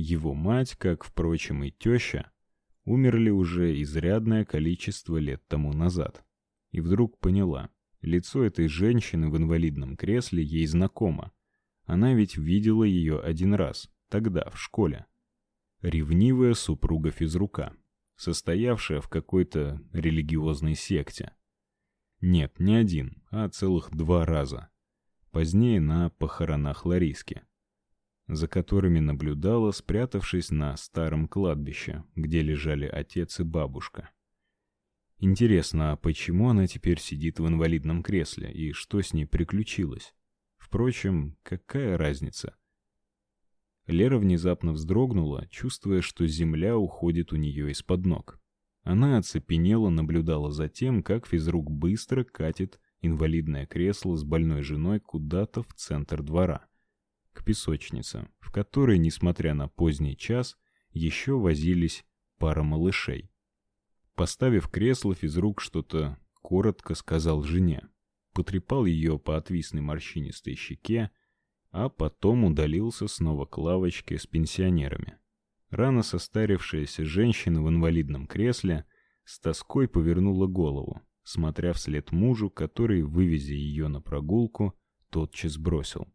Его мать, как, впрочем, и теща, умерли уже изрядное количество лет тому назад. И вдруг поняла, лицо этой женщины в инвалидном кресле ей знакомо. Она ведь видела ее один раз, тогда, в школе. Ревнивая супруга физрука, состоявшая в какой-то религиозной секте. Нет, не один, а целых два раза. Позднее на похоронах Лариски за которыми наблюдала, спрятавшись на старом кладбище, где лежали отец и бабушка. Интересно, а почему она теперь сидит в инвалидном кресле и что с ней приключилось? Впрочем, какая разница? Лера внезапно вздрогнула, чувствуя, что земля уходит у нее из-под ног. Она оцепенела, наблюдала за тем, как физрук быстро катит инвалидное кресло с больной женой куда-то в центр двора к песочнице, в которой, несмотря на поздний час, еще возились пара малышей. Поставив кресло, физрук что-то коротко сказал жене, потрепал ее по отвисной морщинистой щеке, а потом удалился снова к лавочке с пенсионерами. Рано состарившаяся женщина в инвалидном кресле с тоской повернула голову, смотря вслед мужу, который, вывезя ее на прогулку, тотчас бросил: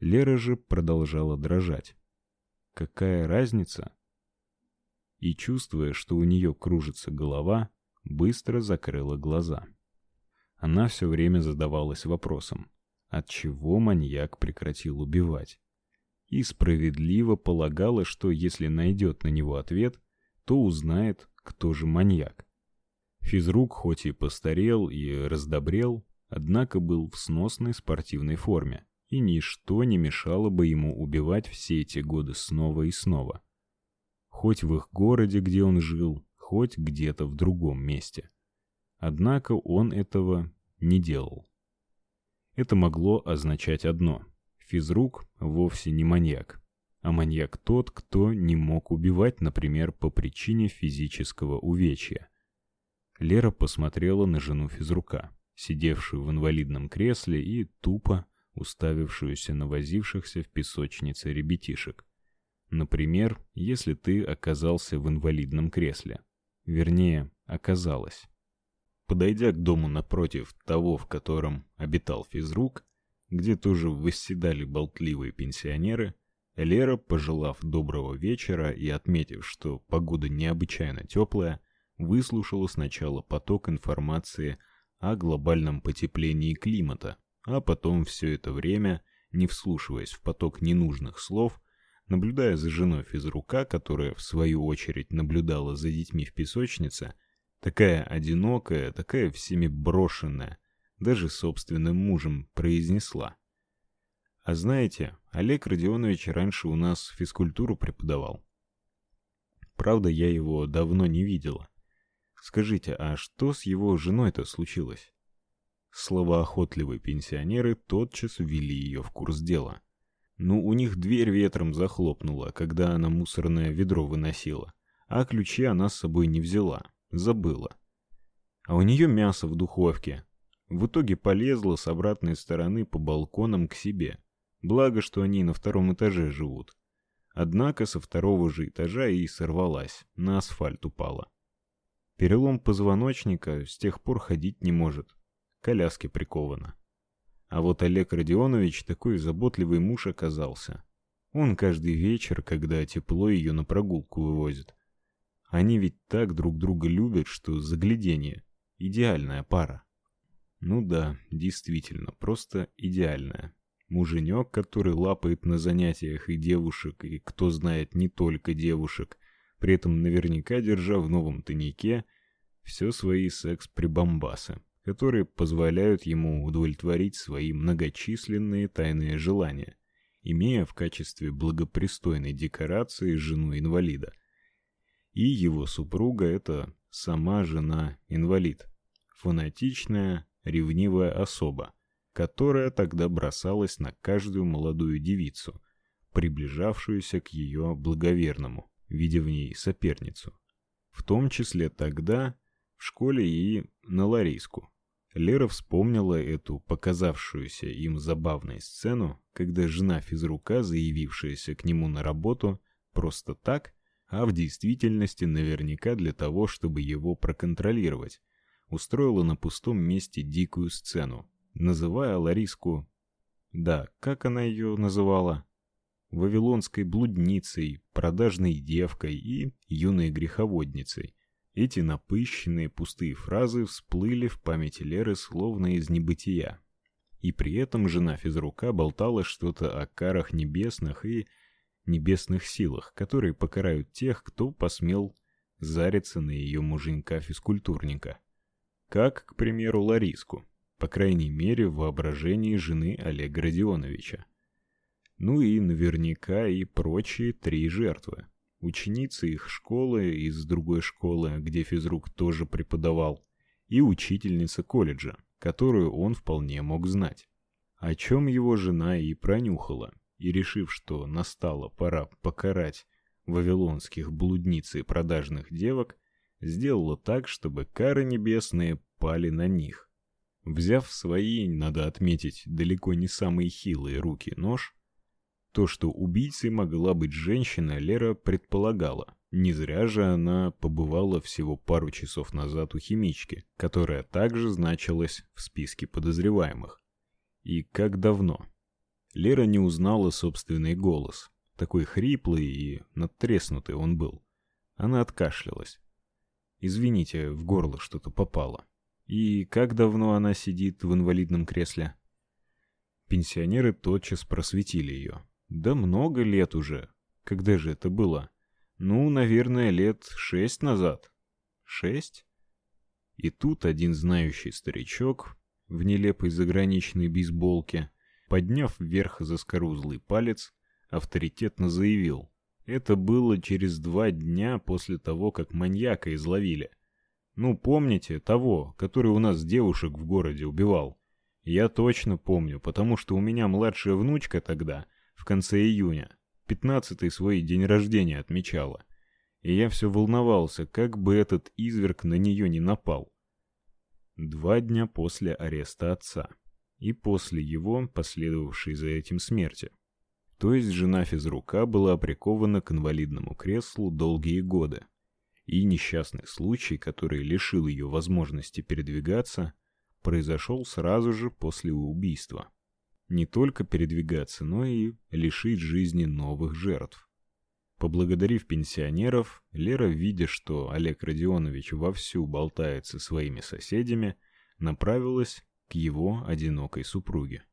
Лера же продолжала дрожать. Какая разница? И чувствуя, что у нее кружится голова, быстро закрыла глаза. Она все время задавалась вопросом, от чего маньяк прекратил убивать. И справедливо полагала, что если найдет на него ответ, то узнает, кто же маньяк. Физрук хоть и постарел и раздобрел, однако был в сносной спортивной форме и ничто не мешало бы ему убивать все эти годы снова и снова. Хоть в их городе, где он жил, хоть где-то в другом месте. Однако он этого не делал. Это могло означать одно: физрук вовсе не маньяк, а маньяк тот, кто не мог убивать, например, по причине физического увечья. Лера посмотрела на жену физрука, сидевшую в инвалидном кресле и тупо уставившуюся на возившихся в песочнице ребятишек. Например, если ты оказался в инвалидном кресле. Вернее, оказалась. Подойдя к дому напротив того, в котором обитал физрук, где тоже восседали болтливые пенсионеры, Лера, пожелав доброго вечера и отметив, что погода необычайно теплая, выслушала сначала поток информации о глобальном потеплении климата, а потом все это время, не вслушиваясь в поток ненужных слов, наблюдая за женой физрука, которая в свою очередь наблюдала за детьми в песочнице, такая одинокая, такая всеми брошенная, даже собственным мужем произнесла: "А знаете, Олег Родионович раньше у нас физкультуру преподавал. Правда, я его давно не видела. Скажите, а что с его женой-то случилось?" Словоохотливые пенсионеры тотчас ввели ее в курс дела. Ну, у них дверь ветром захлопнула, когда она мусорное ведро выносила, а ключи она с собой не взяла, забыла. А у нее мясо в духовке. В итоге полезла с обратной стороны по балконам к себе. Благо, что они на втором этаже живут. Однако со второго же этажа и сорвалась, на асфальт упала. Перелом позвоночника с тех пор ходить не может коляске прикована. А вот Олег Родионович такой заботливый муж оказался. Он каждый вечер, когда тепло ее на прогулку вывозит. Они ведь так друг друга любят, что заглядение идеальная пара. Ну да, действительно, просто идеальная. Муженек, который лапает на занятиях и девушек, и кто знает, не только девушек, при этом наверняка держа в новом тайнике все свои секс-прибамбасы которые позволяют ему удовлетворить свои многочисленные тайные желания, имея в качестве благопристойной декорации жену-инвалида. И его супруга это сама жена-инвалид, фанатичная, ревнивая особа, которая тогда бросалась на каждую молодую девицу, приближавшуюся к ее благоверному, видя в ней соперницу. В том числе тогда в школе и на Лариску. Лера вспомнила эту показавшуюся им забавной сцену, когда жена физрука, заявившаяся к нему на работу, просто так, а в действительности наверняка для того, чтобы его проконтролировать, устроила на пустом месте дикую сцену, называя Лариску... Да, как она ее называла? Вавилонской блудницей, продажной девкой и юной греховодницей. Эти напыщенные пустые фразы всплыли в памяти Леры словно из небытия. И при этом жена физрука болтала что-то о карах небесных и небесных силах, которые покарают тех, кто посмел зариться на ее муженька-физкультурника. Как, к примеру, Лариску, по крайней мере, в воображении жены Олега Родионовича. Ну и наверняка и прочие три жертвы. Ученицы их школы из другой школы, где физрук тоже преподавал, и учительница колледжа, которую он вполне мог знать. О чем его жена и пронюхала, и решив, что настала пора покарать вавилонских блудниц и продажных девок, сделала так, чтобы кары небесные пали на них. Взяв в свои, надо отметить, далеко не самые хилые руки нож, то, что убийцей могла быть женщина, Лера предполагала. Не зря же она побывала всего пару часов назад у химички, которая также значилась в списке подозреваемых. И как давно? Лера не узнала собственный голос. Такой хриплый и надтреснутый он был. Она откашлялась. Извините, в горло что-то попало. И как давно она сидит в инвалидном кресле? Пенсионеры тотчас просветили ее. Да много лет уже. Когда же это было? Ну, наверное, лет шесть назад. Шесть? И тут один знающий старичок в нелепой заграничной бейсболке Подняв вверх заскорузлый палец, авторитетно заявил. Это было через два дня после того, как маньяка изловили. Ну, помните, того, который у нас девушек в городе убивал? Я точно помню, потому что у меня младшая внучка тогда, в конце июня, пятнадцатый свой день рождения отмечала. И я все волновался, как бы этот изверг на нее не напал. Два дня после ареста отца и после его последовавшей за этим смерти. То есть жена физрука была прикована к инвалидному креслу долгие годы, и несчастный случай, который лишил ее возможности передвигаться, произошел сразу же после убийства. Не только передвигаться, но и лишить жизни новых жертв. Поблагодарив пенсионеров, Лера, видя, что Олег Родионович вовсю болтает со своими соседями, направилась к его одинокой супруге.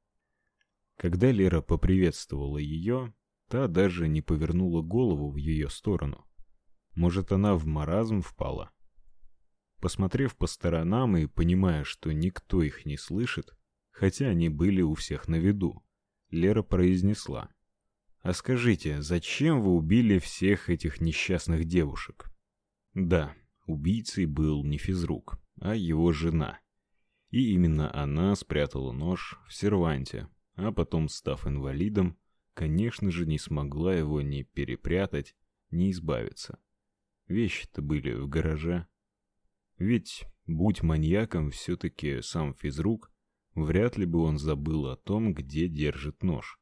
Когда Лера поприветствовала ее, та даже не повернула голову в ее сторону. Может, она в маразм впала? Посмотрев по сторонам и понимая, что никто их не слышит, хотя они были у всех на виду, Лера произнесла: "А скажите, зачем вы убили всех этих несчастных девушек?" Да, убийцей был не физрук, а его жена. И именно она спрятала нож в серванте, а потом, став инвалидом, конечно же, не смогла его ни перепрятать, ни избавиться. Вещи-то были в гараже. Ведь, будь маньяком все-таки сам физрук, вряд ли бы он забыл о том, где держит нож.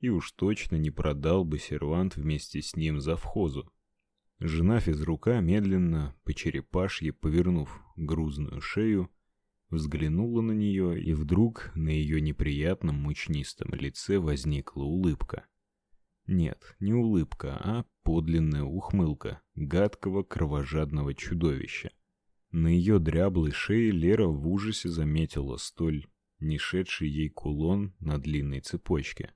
И уж точно не продал бы сервант вместе с ним за вхозу. Жена физрука медленно, по черепашье повернув грузную шею, взглянула на нее, и вдруг на ее неприятном мучнистом лице возникла улыбка. Нет, не улыбка, а подлинная ухмылка гадкого кровожадного чудовища. На ее дряблой шее Лера в ужасе заметила столь не шедший ей кулон на длинной цепочке.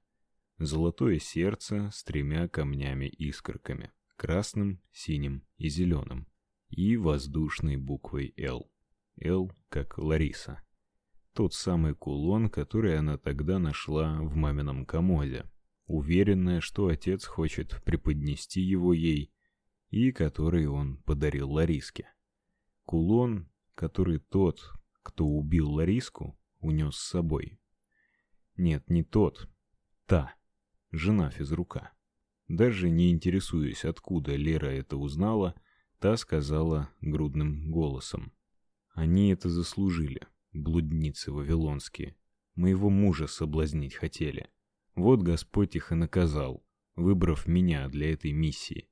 Золотое сердце с тремя камнями-искорками: красным, синим и зеленым, и воздушной буквой Л. Л как Лариса. Тот самый кулон, который она тогда нашла в мамином комоде, уверенная, что отец хочет преподнести его ей, и который он подарил Лариске. Кулон, который тот, кто убил Лариску, унес с собой. Нет, не тот, та, жена физрука. Даже не интересуясь, откуда Лера это узнала, та сказала грудным голосом: они это заслужили, блудницы вавилонские. Моего мужа соблазнить хотели. Вот Господь их и наказал. выбрав меня для этой миссии.